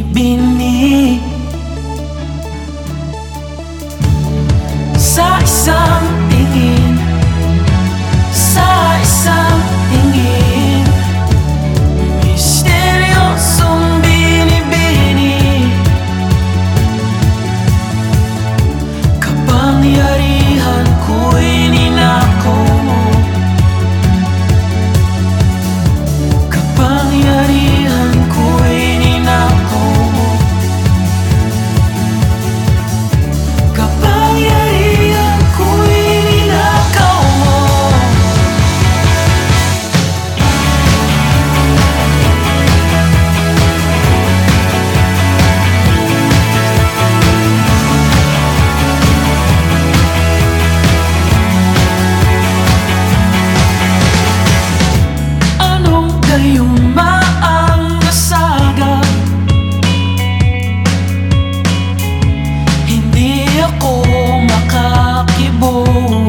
pusong binibini Sa isang home.